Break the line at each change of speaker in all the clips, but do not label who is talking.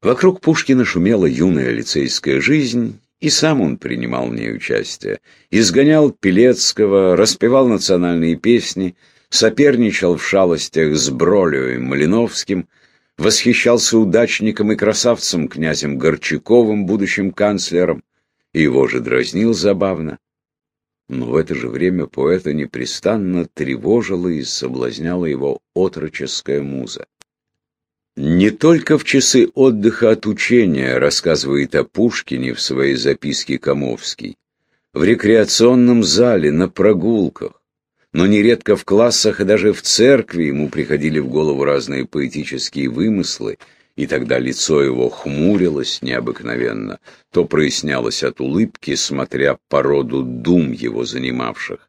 Вокруг Пушкина шумела юная лицейская жизнь, и сам он принимал в ней участие. Изгонял Пелецкого, распевал национальные песни, соперничал в шалостях с Бролио и Малиновским, восхищался удачником и красавцем князем Горчаковым, будущим канцлером, и его же дразнил забавно. Но в это же время поэта непрестанно тревожила и соблазняла его отроческая муза. Не только в часы отдыха от учения рассказывает о Пушкине в своей записке Комовский. В рекреационном зале, на прогулках, но нередко в классах и даже в церкви ему приходили в голову разные поэтические вымыслы, и тогда лицо его хмурилось необыкновенно, то прояснялось от улыбки, смотря по роду дум его занимавших.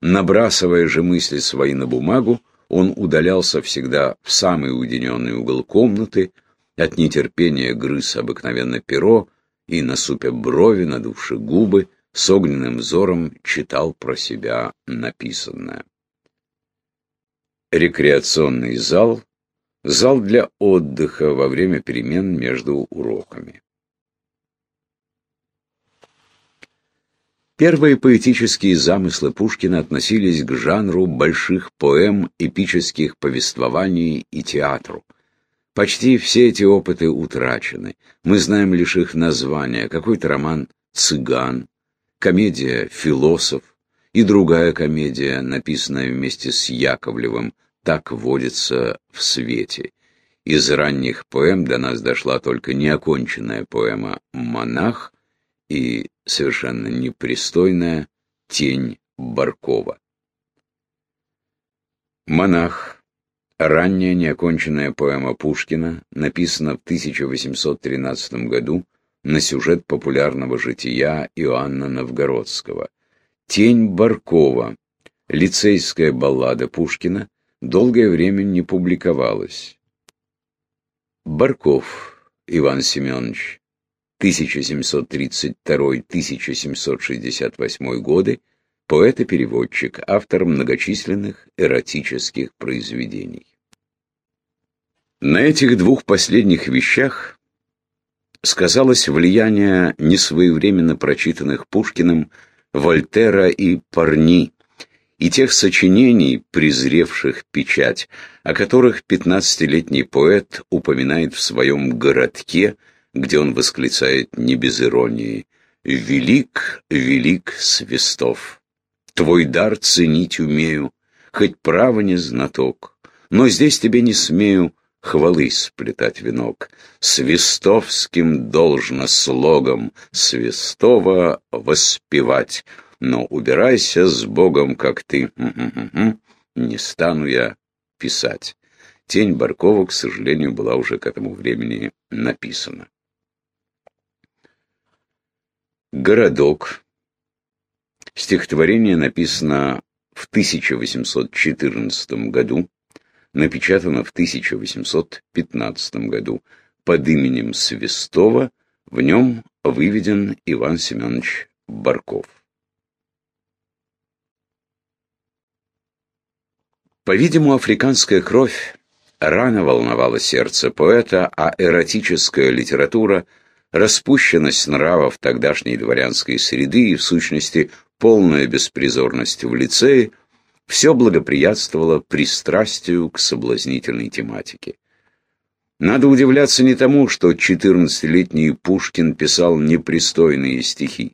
Набрасывая же мысли свои на бумагу, он удалялся всегда в самый уединенный угол комнаты, от нетерпения грыз обыкновенно перо и, насупя брови, надувши губы, с огненным взором читал про себя написанное. Рекреационный зал — зал для отдыха во время перемен между уроками. Первые поэтические замыслы Пушкина относились к жанру больших поэм, эпических повествований и театру. Почти все эти опыты утрачены. Мы знаем лишь их названия. Какой-то роман «Цыган», комедия «Философ» и другая комедия, написанная вместе с Яковлевым «Так водится в свете». Из ранних поэм до нас дошла только неоконченная поэма «Монах», и совершенно непристойная тень Баркова. «Монах» — ранняя неоконченная поэма Пушкина, написана в 1813 году на сюжет популярного жития Иоанна Новгородского. «Тень Баркова» — лицейская баллада Пушкина, долгое время не публиковалась. Барков Иван Семенович 1732-1768 годы, поэт и переводчик, автор многочисленных эротических произведений. На этих двух последних вещах сказалось влияние несвоевременно прочитанных Пушкиным Вольтера и Парни, и тех сочинений, презревших печать, о которых пятнадцатилетний поэт упоминает в своем «Городке», где он восклицает не без иронии «Велик, велик Свистов! Твой дар ценить умею, хоть право не знаток, но здесь тебе не смею хвалы сплетать венок. Свистовским должно слогом Свистова воспевать, но убирайся с Богом, как ты, не стану я писать. Тень Баркова, к сожалению, была уже к этому времени написана. Городок. Стихотворение написано в 1814 году, напечатано в 1815 году под именем Свистова, в нем выведен Иван Семенович Барков. По-видимому, африканская кровь рано волновала сердце поэта, а эротическая литература – распущенность нравов тогдашней дворянской среды и, в сущности, полная беспризорность в лицее, все благоприятствовало пристрастию к соблазнительной тематике. Надо удивляться не тому, что 14-летний Пушкин писал непристойные стихи,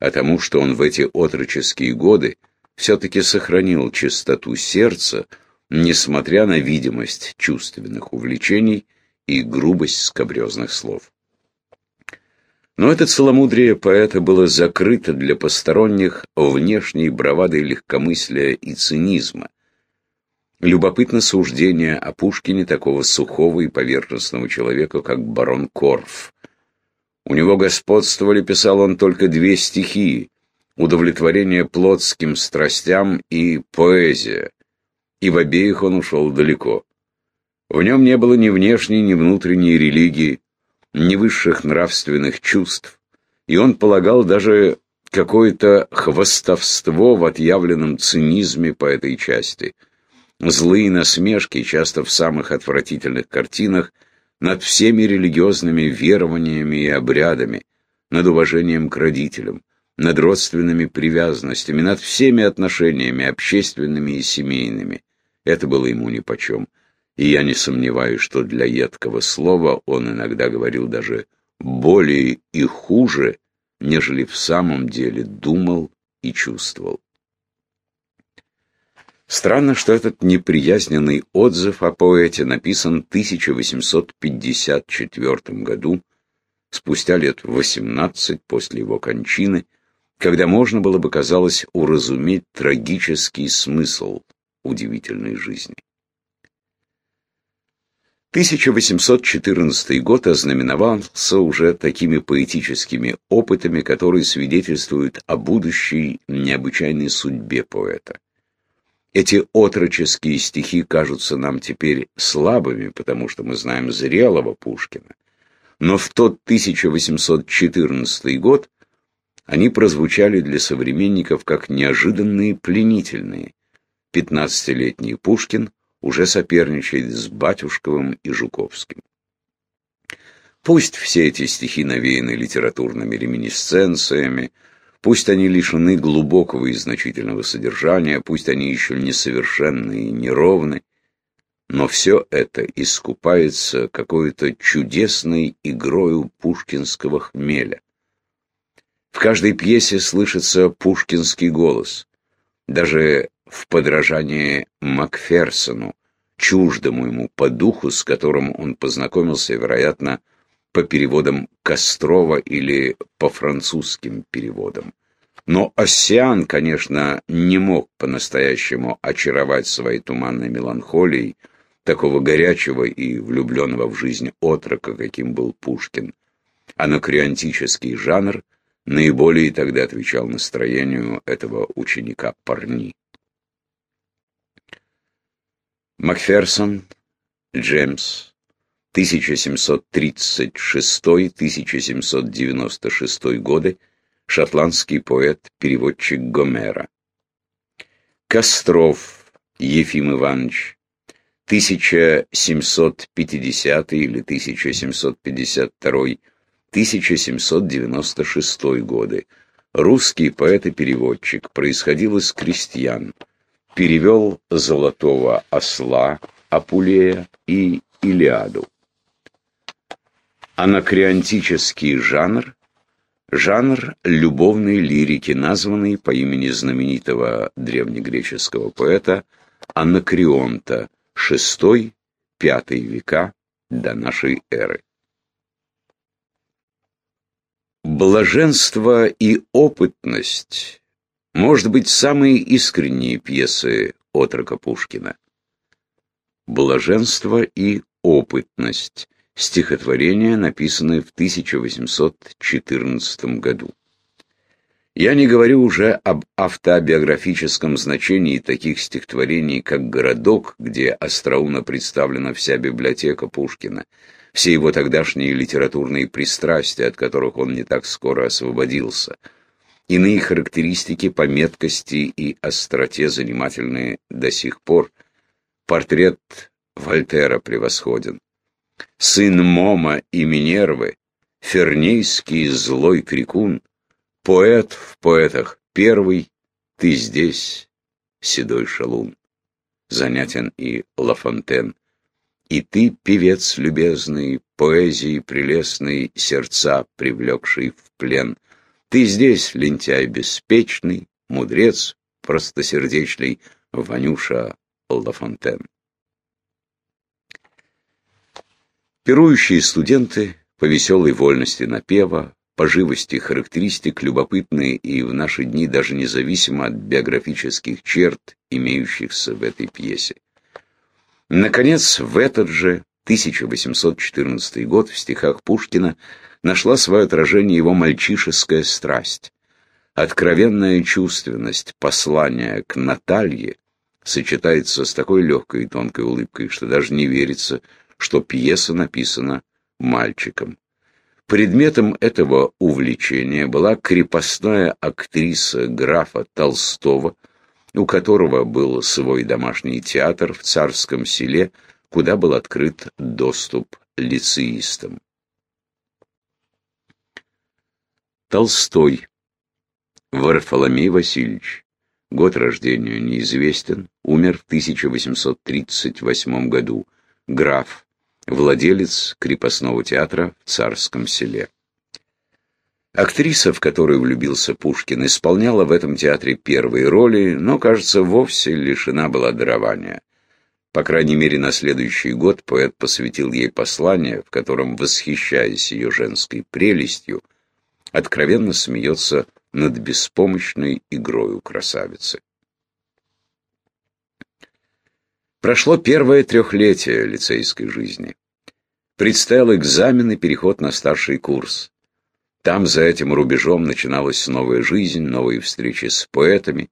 а тому, что он в эти отроческие годы все-таки сохранил чистоту сердца, несмотря на видимость чувственных увлечений и грубость скобрезных слов. Но это целомудрие поэта было закрыто для посторонних внешней бравадой легкомыслия и цинизма. Любопытно суждение о Пушкине такого сухого и поверхностного человека, как барон Корф. У него господствовали, писал он, только две стихии — удовлетворение плотским страстям и поэзия, и в обеих он ушел далеко. В нем не было ни внешней, ни внутренней религии, ни высших нравственных чувств, и он полагал даже какое-то хвостовство в отъявленном цинизме по этой части. Злые насмешки, часто в самых отвратительных картинах, над всеми религиозными верованиями и обрядами, над уважением к родителям, над родственными привязанностями, над всеми отношениями, общественными и семейными. Это было ему нипочем. И я не сомневаюсь, что для едкого слова он иногда говорил даже более и хуже, нежели в самом деле думал и чувствовал. Странно, что этот неприязненный отзыв о поэте написан в 1854 году, спустя лет 18 после его кончины, когда можно было бы, казалось, уразуметь трагический смысл удивительной жизни. 1814 год ознаменовался уже такими поэтическими опытами, которые свидетельствуют о будущей необычайной судьбе поэта. Эти отроческие стихи кажутся нам теперь слабыми, потому что мы знаем зрелого Пушкина. Но в тот 1814 год они прозвучали для современников как неожиданные пленительные. Пятнадцатилетний Пушкин уже соперничает с Батюшковым и Жуковским. Пусть все эти стихи навеяны литературными реминисценциями, пусть они лишены глубокого и значительного содержания, пусть они еще несовершенны и неровны, но все это искупается какой-то чудесной игрою пушкинского хмеля. В каждой пьесе слышится пушкинский голос. Даже в подражании Макферсону, чуждому ему по духу, с которым он познакомился, вероятно, по переводам Кострова или по французским переводам. Но Оссиан, конечно, не мог по-настоящему очаровать своей туманной меланхолией такого горячего и влюбленного в жизнь отрока, каким был Пушкин. Анакреонтический жанр наиболее тогда отвечал настроению этого ученика Парни. Макферсон, Джеймс, 1736-1796 годы, шотландский поэт, переводчик Гомера. Костров Ефим Иванович, 1750 или 1752 1796 годы. Русский поэт и переводчик, происходил из крестьян. Перевел «Золотого осла» Апулея и «Илиаду». Анакреонтический жанр – жанр любовной лирики, названный по имени знаменитого древнегреческого поэта Анакреонта, VI-V века до нашей эры. Блаженство и опытность, может быть, самые искренние пьесы отрока Пушкина. Блаженство и опытность. Стихотворение, написанное в 1814 году. Я не говорю уже об автобиографическом значении таких стихотворений, как «Городок», где остроумно представлена вся библиотека Пушкина, все его тогдашние литературные пристрастия, от которых он не так скоро освободился. Иные характеристики по меткости и остроте занимательные до сих пор. Портрет Вольтера превосходен. Сын Мома и Минервы, фернейский злой крикун, поэт в поэтах первый, ты здесь, седой шалун. Занятен и Лафонтен. И ты, певец любезный, поэзии прелестной, сердца привлекший в плен. Ты здесь, лентяй беспечный, мудрец простосердечный, Ванюша Лафонтен. Пирующие студенты по веселой вольности напева, по живости характеристик, любопытные и в наши дни даже независимо от биографических черт, имеющихся в этой пьесе. Наконец, в этот же 1814 год в стихах Пушкина нашла свое отражение его мальчишеская страсть. Откровенная чувственность послания к Наталье сочетается с такой легкой и тонкой улыбкой, что даже не верится, что пьеса написана мальчиком. Предметом этого увлечения была крепостная актриса графа Толстого, у которого был свой домашний театр в Царском селе, куда был открыт доступ лицеистом. Толстой. Варфоломей Васильевич. Год рождения неизвестен. Умер в 1838 году. Граф. Владелец крепостного театра в Царском селе. Актриса, в которую влюбился Пушкин, исполняла в этом театре первые роли, но, кажется, вовсе лишена была дарования. По крайней мере, на следующий год поэт посвятил ей послание, в котором, восхищаясь ее женской прелестью, откровенно смеется над беспомощной игрою красавицы. Прошло первое трехлетие лицейской жизни. Предстоял экзамен и переход на старший курс. Там, за этим рубежом, начиналась новая жизнь, новые встречи с поэтами,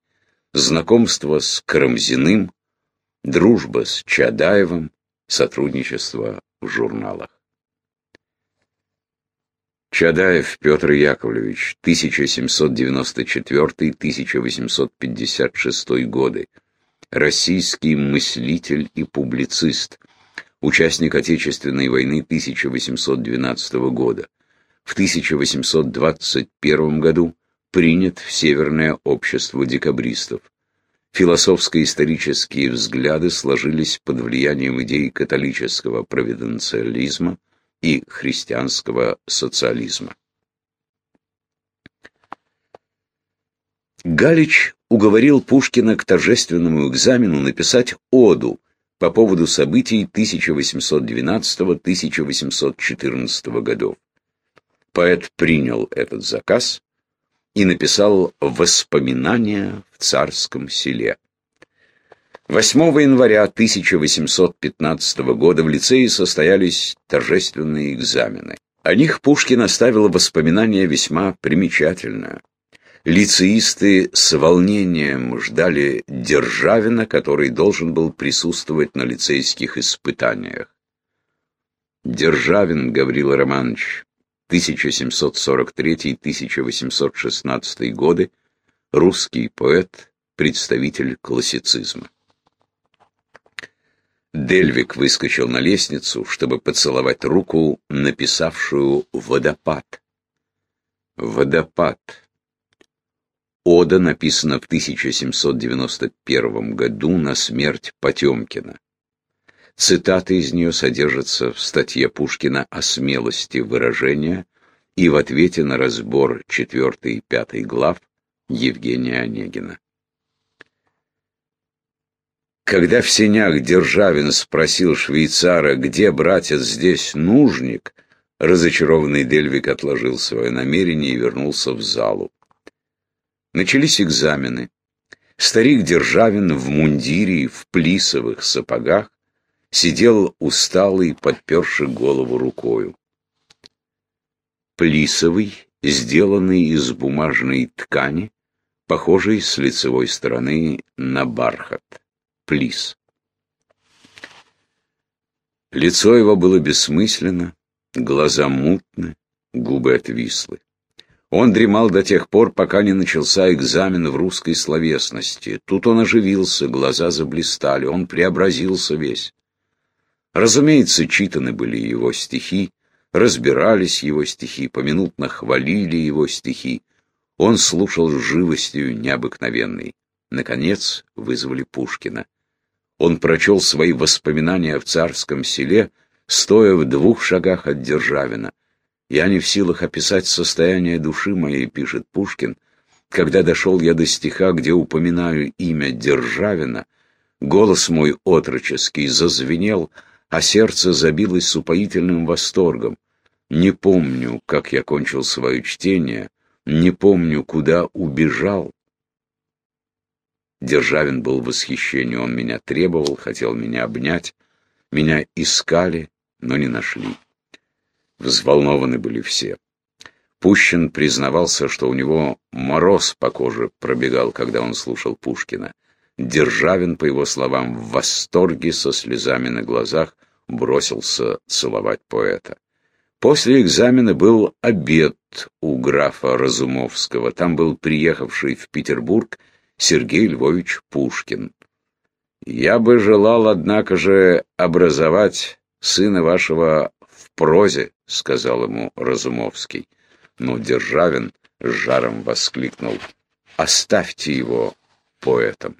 знакомство с Карамзиным, дружба с Чадаевым, сотрудничество в журналах. Чадаев Петр Яковлевич, 1794-1856 годы. Российский мыслитель и публицист. Участник Отечественной войны 1812 года. В 1821 году принят в Северное общество декабристов. Философско-исторические взгляды сложились под влиянием идей католического провиденциализма, и христианского социализма. Галич уговорил Пушкина к торжественному экзамену написать оду по поводу событий 1812-1814 годов. Поэт принял этот заказ и написал «Воспоминания в царском селе». 8 января 1815 года в лицее состоялись торжественные экзамены. О них Пушкин оставил воспоминания весьма примечательное. Лицеисты с волнением ждали Державина, который должен был присутствовать на лицейских испытаниях. Державин Гаврил Романович, 1743-1816 годы, русский поэт, представитель классицизма. Дельвик выскочил на лестницу, чтобы поцеловать руку, написавшую «Водопад». «Водопад». Ода написана в 1791 году на смерть Потемкина. Цитаты из нее содержатся в статье Пушкина о смелости выражения и в ответе на разбор 4 и 5 глав Евгения Онегина. Когда в сенях Державин спросил швейцара, где, братец, здесь нужник, разочарованный Дельвик отложил свое намерение и вернулся в залу. Начались экзамены. Старик Державин в мундире и в плисовых сапогах сидел усталый, подперший голову рукою. Плисовый, сделанный из бумажной ткани, похожий с лицевой стороны на бархат. Плис. Лицо его было бессмысленно, глаза мутны, губы отвислы. Он дремал до тех пор, пока не начался экзамен в русской словесности. Тут он оживился, глаза заблистали, он преобразился весь. Разумеется, читаны были его стихи, разбирались его стихи, поминутно хвалили его стихи. Он слушал с живостью необыкновенной. Наконец вызвали Пушкина. Он прочел свои воспоминания в царском селе, стоя в двух шагах от Державина. «Я не в силах описать состояние души моей», — пишет Пушкин, «когда дошел я до стиха, где упоминаю имя Державина, голос мой отроческий зазвенел, а сердце забилось с упоительным восторгом. Не помню, как я кончил свое чтение, не помню, куда убежал, Державин был в восхищении, он меня требовал, хотел меня обнять. Меня искали, но не нашли. Взволнованы были все. Пущин признавался, что у него мороз по коже пробегал, когда он слушал Пушкина. Державин, по его словам, в восторге со слезами на глазах бросился целовать поэта. После экзамена был обед у графа Разумовского. Там был приехавший в Петербург Сергей Львович Пушкин. Я бы желал, однако же, образовать сына вашего прозе», — сказал ему Разумовский. Но Державин с жаром воскликнул. «Оставьте его поэтом».